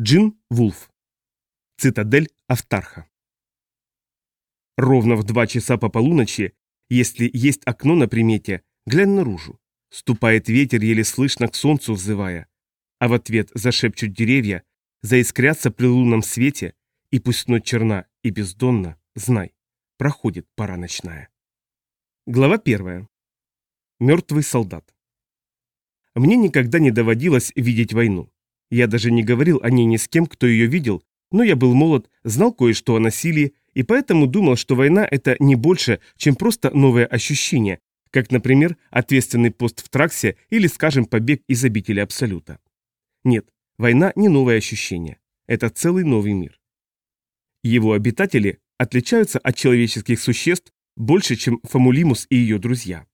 Джин Вулф. Цитадель Автарха. Ровно в два часа по полуночи, если есть окно на примете, глянь наружу. Ступает ветер, еле слышно к солнцу взывая, а в ответ зашепчут деревья, заискрятся при лунном свете, и пусть ночь черна и бездонна, знай, проходит пора ночная. Глава первая. Мертвый солдат. Мне никогда не доводилось видеть войну. Я даже не говорил о ней ни с кем, кто ее видел, но я был молод, знал кое-что о насилии, и поэтому думал, что война – это не больше, чем просто новое ощущение, как, например, ответственный пост в Траксе или, скажем, побег из обители Абсолюта. Нет, война не новое ощущение. Это целый новый мир. Его обитатели отличаются от человеческих существ больше, чем Фамулимус и ее друзья.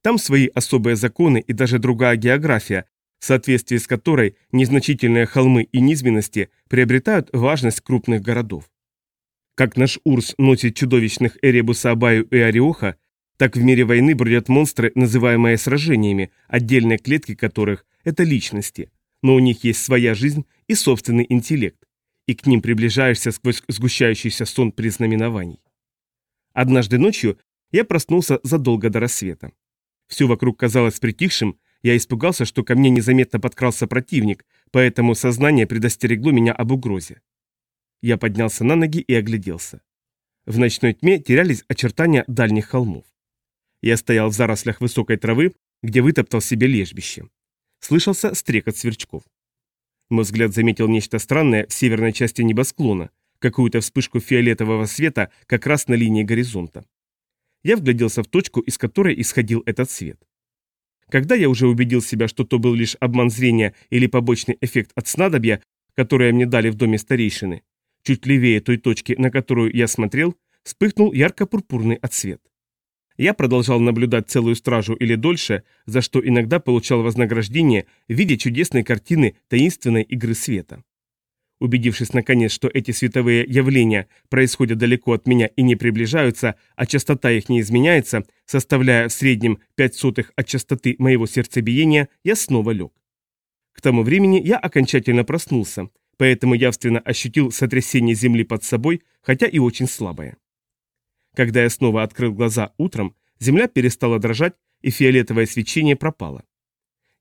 Там свои особые законы и даже другая география, в соответствии с которой незначительные холмы и низменности приобретают важность крупных городов. Как наш Урс носит чудовищных Эребуса Абаю и Ариоха, так в мире войны бродят монстры, называемые сражениями, отдельные клетки которых – это личности, но у них есть своя жизнь и собственный интеллект, и к ним приближаешься сквозь сгущающийся сон признаменований. Однажды ночью я проснулся задолго до рассвета. Все вокруг казалось притихшим, я испугался, что ко мне незаметно подкрался противник, поэтому сознание предостерегло меня об угрозе. Я поднялся на ноги и огляделся. В ночной тьме терялись очертания дальних холмов. Я стоял в зарослях высокой травы, где вытоптал себе лежбище. Слышался стрекот сверчков. Мой взгляд заметил нечто странное в северной части небосклона, какую-то вспышку фиолетового света как раз на линии горизонта. Я вгляделся в точку, из которой исходил этот свет. Когда я уже убедил себя, что то был лишь обман зрения или побочный эффект от снадобья, которое мне дали в доме старейшины, чуть левее той точки, на которую я смотрел, вспыхнул ярко-пурпурный отсвет. Я продолжал наблюдать целую стражу или дольше, за что иногда получал вознаграждение в виде чудесной картины таинственной игры света. Убедившись наконец, что эти световые явления происходят далеко от меня и не приближаются, а частота их не изменяется, составляя в среднем 5 сотых от частоты моего сердцебиения, я снова лег. К тому времени я окончательно проснулся, поэтому явственно ощутил сотрясение земли под собой, хотя и очень слабое. Когда я снова открыл глаза утром, земля перестала дрожать, и фиолетовое свечение пропало.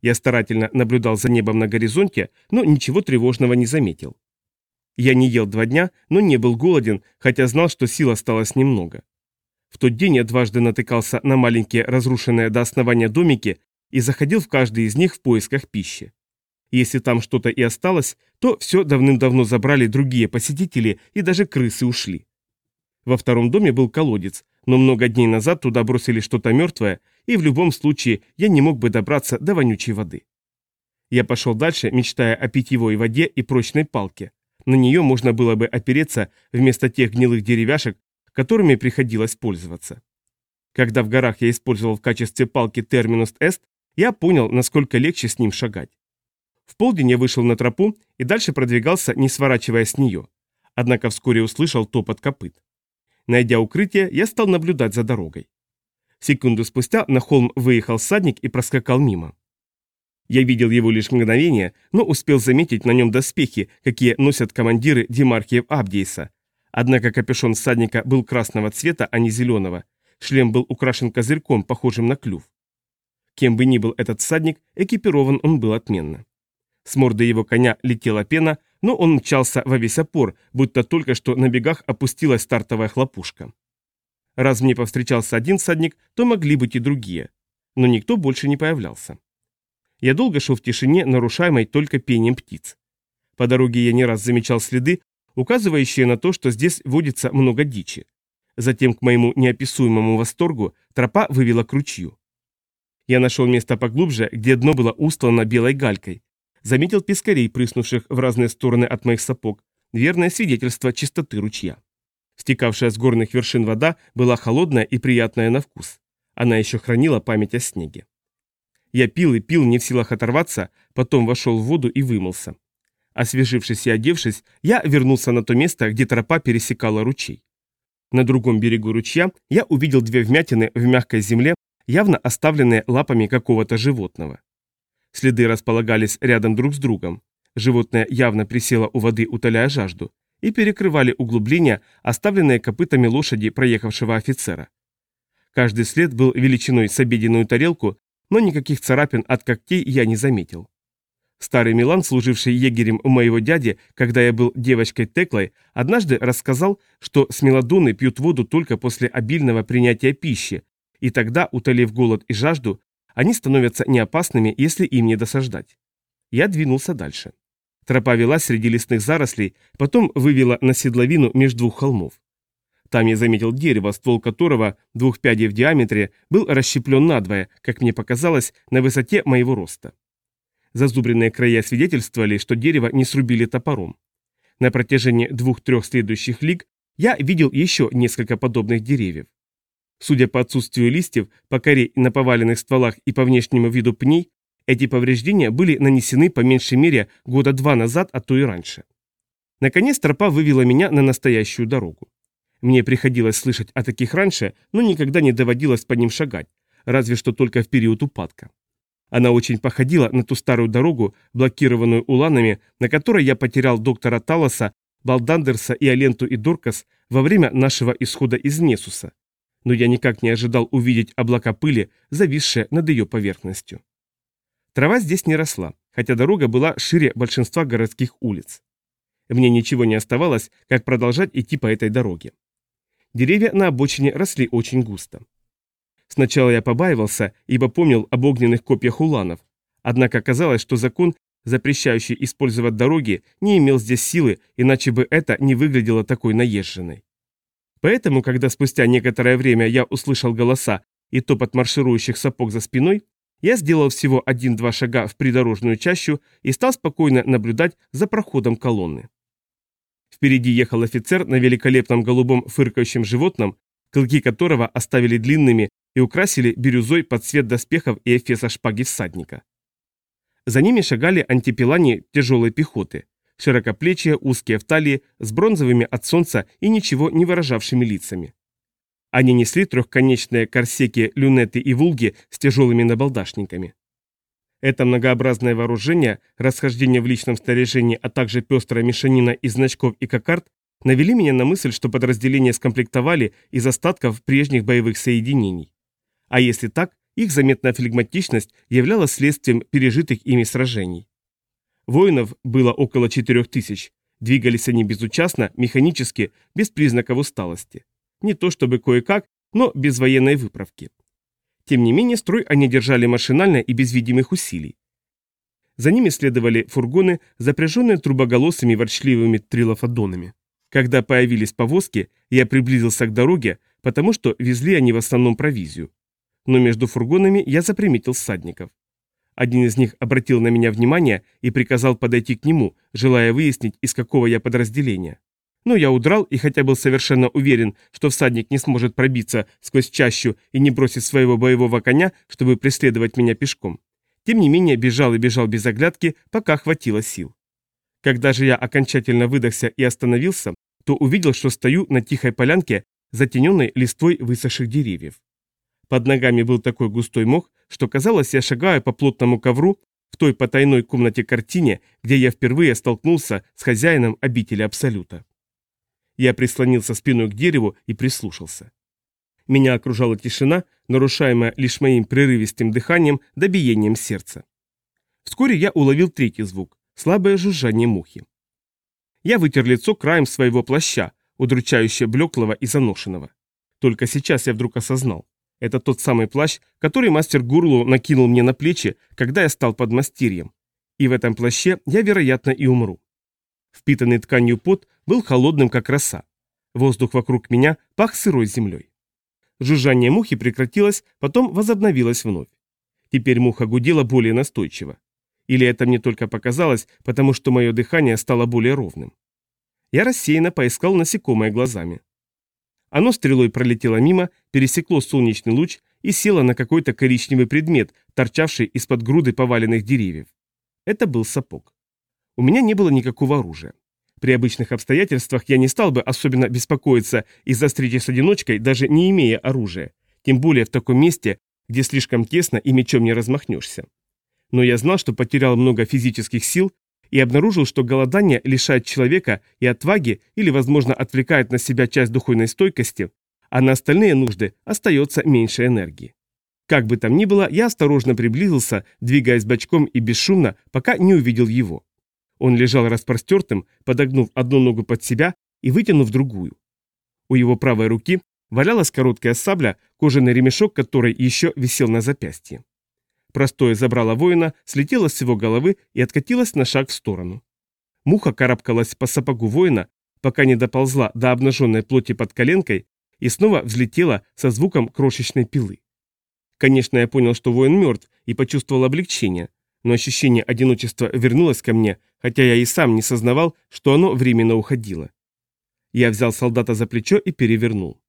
Я старательно наблюдал за небом на горизонте, но ничего тревожного не заметил. Я не ел два дня, но не был голоден, хотя знал, что сил осталось немного. В тот день я дважды натыкался на маленькие разрушенные до основания домики и заходил в каждый из них в поисках пищи. Если там что-то и осталось, то все давным-давно забрали другие посетители и даже крысы ушли. Во втором доме был колодец, но много дней назад туда бросили что-то мертвое, и в любом случае я не мог бы добраться до вонючей воды. Я пошел дальше, мечтая о питьевой воде и прочной палке. На нее можно было бы опереться вместо тех гнилых деревяшек, которыми приходилось пользоваться. Когда в горах я использовал в качестве палки терминус эст, я понял, насколько легче с ним шагать. В полдень я вышел на тропу и дальше продвигался, не сворачивая с нее. Однако вскоре услышал топот копыт. Найдя укрытие, я стал наблюдать за дорогой. Секунду спустя на холм выехал садник и проскакал мимо. Я видел его лишь мгновение, но успел заметить на нем доспехи, какие носят командиры Демархиев Абдейса. Однако капюшон всадника был красного цвета, а не зеленого. Шлем был украшен козырьком, похожим на клюв. Кем бы ни был этот всадник, экипирован он был отменно. С морды его коня летела пена, но он мчался во весь опор, будто только что на бегах опустилась стартовая хлопушка. Раз мне повстречался один всадник, то могли быть и другие. Но никто больше не появлялся. Я долго шел в тишине, нарушаемой только пением птиц. По дороге я не раз замечал следы, указывающие на то, что здесь водится много дичи. Затем, к моему неописуемому восторгу, тропа вывела к ручью. Я нашел место поглубже, где дно было устлано белой галькой. Заметил пескарей, прыснувших в разные стороны от моих сапог, верное свидетельство чистоты ручья. Стекавшая с горных вершин вода была холодная и приятная на вкус. Она еще хранила память о снеге. Я пил и пил, не в силах оторваться, потом вошел в воду и вымылся. Освежившись и одевшись, я вернулся на то место, где тропа пересекала ручей. На другом берегу ручья я увидел две вмятины в мягкой земле, явно оставленные лапами какого-то животного. Следы располагались рядом друг с другом. животное явно присело у воды, утоляя жажду, и перекрывали углубления, оставленные копытами лошади проехавшего офицера. Каждый след был величиной с обеденную тарелку, но никаких царапин от когтей я не заметил. Старый Милан, служивший егерем у моего дяди, когда я был девочкой Теклой, однажды рассказал, что смелодоны пьют воду только после обильного принятия пищи, и тогда, утолив голод и жажду, они становятся неопасными, если им не досаждать. Я двинулся дальше. Тропа вела среди лесных зарослей, потом вывела на седловину между двух холмов. Там я заметил дерево, ствол которого, двух пядей в диаметре, был расщеплен надвое, как мне показалось, на высоте моего роста. Зазубренные края свидетельствовали, что дерево не срубили топором. На протяжении двух-трех следующих лиг я видел еще несколько подобных деревьев. Судя по отсутствию листьев, по коре на поваленных стволах и по внешнему виду пней, эти повреждения были нанесены по меньшей мере года два назад, а то и раньше. Наконец тропа вывела меня на настоящую дорогу. Мне приходилось слышать о таких раньше, но никогда не доводилось по ним шагать, разве что только в период упадка. Она очень походила на ту старую дорогу, блокированную уланами, на которой я потерял доктора Талоса, Балдандерса и Аленту и Доркас во время нашего исхода из Несуса. Но я никак не ожидал увидеть облака пыли, зависшие над ее поверхностью. Трава здесь не росла, хотя дорога была шире большинства городских улиц. Мне ничего не оставалось, как продолжать идти по этой дороге. Деревья на обочине росли очень густо. Сначала я побаивался, ибо помнил об огненных копьях уланов, однако оказалось, что закон, запрещающий использовать дороги, не имел здесь силы, иначе бы это не выглядело такой наезженной. Поэтому, когда спустя некоторое время я услышал голоса и топот марширующих сапог за спиной, я сделал всего один-два шага в придорожную чащу и стал спокойно наблюдать за проходом колонны. Впереди ехал офицер на великолепном голубом фыркающем животном, клыки которого оставили длинными и украсили бирюзой под цвет доспехов и эфеса шпаги всадника. За ними шагали антипелани тяжелой пехоты, широкоплечие, узкие в талии, с бронзовыми от солнца и ничего не выражавшими лицами. Они несли трехконечные корсеки, люнеты и вулги с тяжелыми набалдашниками. Это многообразное вооружение, расхождение в личном снаряжении, а также пестрая мешанина из значков и кокард навели меня на мысль, что подразделения скомплектовали из остатков прежних боевых соединений. А если так, их заметная флегматичность являлась следствием пережитых ими сражений. Воинов было около четырех тысяч. Двигались они безучастно, механически, без признаков усталости. Не то чтобы кое-как, но без военной выправки. Тем не менее, строй они держали машинально и без видимых усилий. За ними следовали фургоны, запряженные трубоголосыми ворчливыми трилофадонами. Когда появились повозки, я приблизился к дороге, потому что везли они в основном провизию. Но между фургонами я заприметил всадников. Один из них обратил на меня внимание и приказал подойти к нему, желая выяснить, из какого я подразделения. Но я удрал и хотя был совершенно уверен, что всадник не сможет пробиться сквозь чащу и не бросить своего боевого коня, чтобы преследовать меня пешком. Тем не менее бежал и бежал без оглядки, пока хватило сил. Когда же я окончательно выдохся и остановился, то увидел, что стою на тихой полянке, затененной листвой высохших деревьев. Под ногами был такой густой мох, что казалось, я шагаю по плотному ковру в той потайной комнате-картине, где я впервые столкнулся с хозяином обители Абсолюта. Я прислонился спиной к дереву и прислушался. Меня окружала тишина, нарушаемая лишь моим прерывистым дыханием да биением сердца. Вскоре я уловил третий звук – слабое жужжание мухи. Я вытер лицо краем своего плаща, удручающе блеклого и заношенного. Только сейчас я вдруг осознал. Это тот самый плащ, который мастер Гурлу накинул мне на плечи, когда я стал подмастерьем. И в этом плаще я, вероятно, и умру. Впитанный тканью пот был холодным, как роса. Воздух вокруг меня пах сырой землей. Жужжание мухи прекратилось, потом возобновилось вновь. Теперь муха гудела более настойчиво. Или это мне только показалось, потому что мое дыхание стало более ровным. Я рассеянно поискал насекомое глазами. Оно стрелой пролетело мимо, пересекло солнечный луч и село на какой-то коричневый предмет, торчавший из-под груды поваленных деревьев. Это был сапог. У меня не было никакого оружия. При обычных обстоятельствах я не стал бы особенно беспокоиться из-за встречи с одиночкой, даже не имея оружия, тем более в таком месте, где слишком тесно и мечом не размахнешься. Но я знал, что потерял много физических сил, и обнаружил, что голодание лишает человека и отваги или, возможно, отвлекает на себя часть духовной стойкости, а на остальные нужды остается меньше энергии. Как бы там ни было, я осторожно приблизился, двигаясь бочком и бесшумно, пока не увидел его. Он лежал распростертым, подогнув одну ногу под себя и вытянув другую. У его правой руки валялась короткая сабля, кожаный ремешок которой еще висел на запястье. Простое забрало воина, слетело с его головы и откатилось на шаг в сторону. Муха карабкалась по сапогу воина, пока не доползла до обнаженной плоти под коленкой и снова взлетела со звуком крошечной пилы. Конечно, я понял, что воин мертв, и почувствовал облегчение, но ощущение одиночества вернулось ко мне, хотя я и сам не сознавал, что оно временно уходило. Я взял солдата за плечо и перевернул.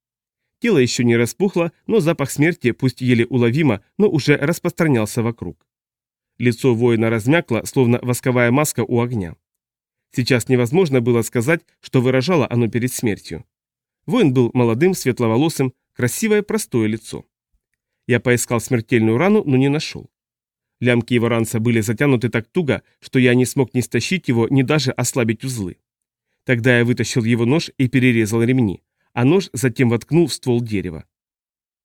Тело еще не распухло, но запах смерти, пусть еле уловимо, но уже распространялся вокруг. Лицо воина размякло, словно восковая маска у огня. Сейчас невозможно было сказать, что выражало оно перед смертью. Воин был молодым, светловолосым, красивое, простое лицо. Я поискал смертельную рану, но не нашел. Лямки его ранца были затянуты так туго, что я не смог ни стащить его, ни даже ослабить узлы. Тогда я вытащил его нож и перерезал ремни, а нож затем воткнул в ствол дерева.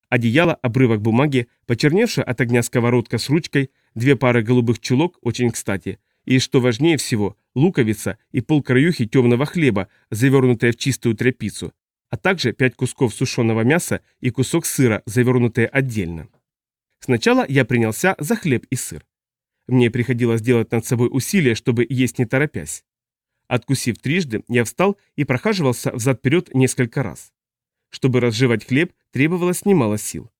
Одеяло, обрывок бумаги, почерневшая от огня сковородка с ручкой, две пары голубых чулок, очень кстати, и, что важнее всего, луковица и полкраюхи темного хлеба, завернутые в чистую тряпицу, а также пять кусков сушеного мяса и кусок сыра, завернутые отдельно. Сначала я принялся за хлеб и сыр. Мне приходилось делать над собой усилия, чтобы есть не торопясь. Откусив трижды, я встал и прохаживался взад-вперед несколько раз. Чтобы разжевать хлеб, требовалось немало сил.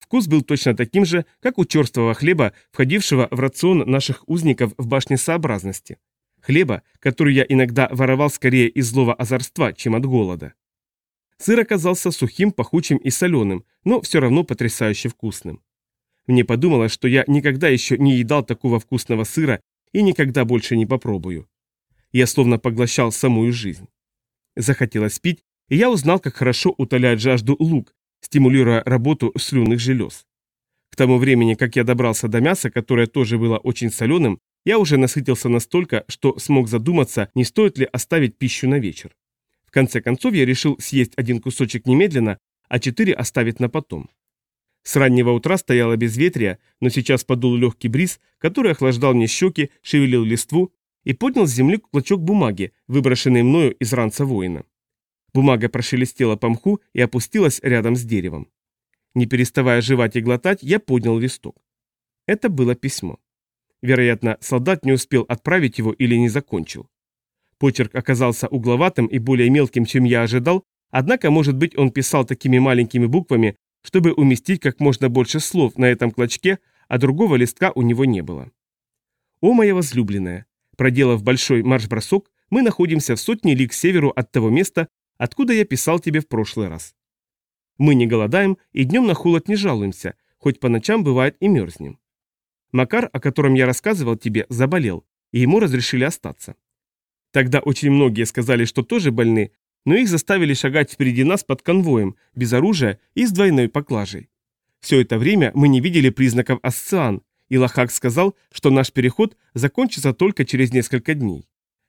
Вкус был точно таким же, как у черствого хлеба, входившего в рацион наших узников в башне сообразности. Хлеба, который я иногда воровал скорее из злого озорства, чем от голода. Сыр оказался сухим, пахучим и соленым, но все равно потрясающе вкусным. Мне подумалось, что я никогда еще не едал такого вкусного сыра и никогда больше не попробую. Я словно поглощал самую жизнь. Захотелось пить, и я узнал, как хорошо утоляет жажду лук, стимулируя работу слюнных желез. К тому времени, как я добрался до мяса, которое тоже было очень соленым, я уже насытился настолько, что смог задуматься, не стоит ли оставить пищу на вечер. В конце концов, я решил съесть один кусочек немедленно, а четыре оставить на потом. С раннего утра стояло безветрие, но сейчас подул легкий бриз, который охлаждал мне щеки, шевелил листву и поднял с земли клочок бумаги, выброшенный мною из ранца воина. Бумага прошелестела по мху и опустилась рядом с деревом. Не переставая жевать и глотать, я поднял листок. Это было письмо. Вероятно, солдат не успел отправить его или не закончил. Почерк оказался угловатым и более мелким, чем я ожидал, однако, может быть, он писал такими маленькими буквами, чтобы уместить как можно больше слов на этом клочке, а другого листка у него не было. «О, моя возлюбленная! Проделав большой марш-бросок, мы находимся в сотне лиг к северу от того места, откуда я писал тебе в прошлый раз. Мы не голодаем и днем на холод не жалуемся, хоть по ночам бывает и мерзнем. Макар, о котором я рассказывал тебе, заболел, и ему разрешили остаться. Тогда очень многие сказали, что тоже больны, но их заставили шагать впереди нас под конвоем, без оружия и с двойной поклажей. Все это время мы не видели признаков асциан, и Лохак сказал, что наш переход закончится только через несколько дней.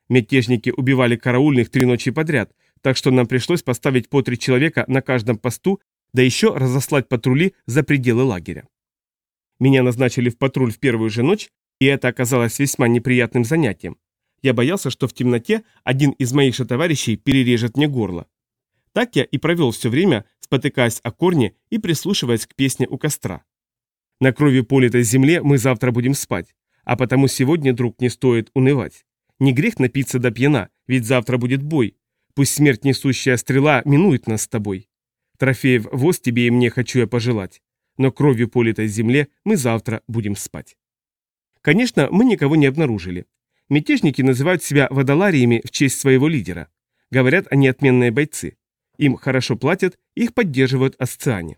Мятежники убивали караульных три ночи подряд, так что нам пришлось поставить по три человека на каждом посту, да еще разослать патрули за пределы лагеря. Меня назначили в патруль в первую же ночь, и это оказалось весьма неприятным занятием. Я боялся, что в темноте один из моих же товарищей перережет мне горло. Так я и провел все время, спотыкаясь о корне и прислушиваясь к песне у костра. На крови политой земле мы завтра будем спать, а потому сегодня, друг, не стоит унывать. Не грех напиться до пьяна, ведь завтра будет бой. Пусть смерть несущая стрела минует нас с тобой. Трофеев воз тебе и мне хочу я пожелать, но кровью политой земле мы завтра будем спать. Конечно, мы никого не обнаружили. Мятежники называют себя водолариями в честь своего лидера. Говорят, они отменные бойцы. Им хорошо платят, их поддерживают асциане.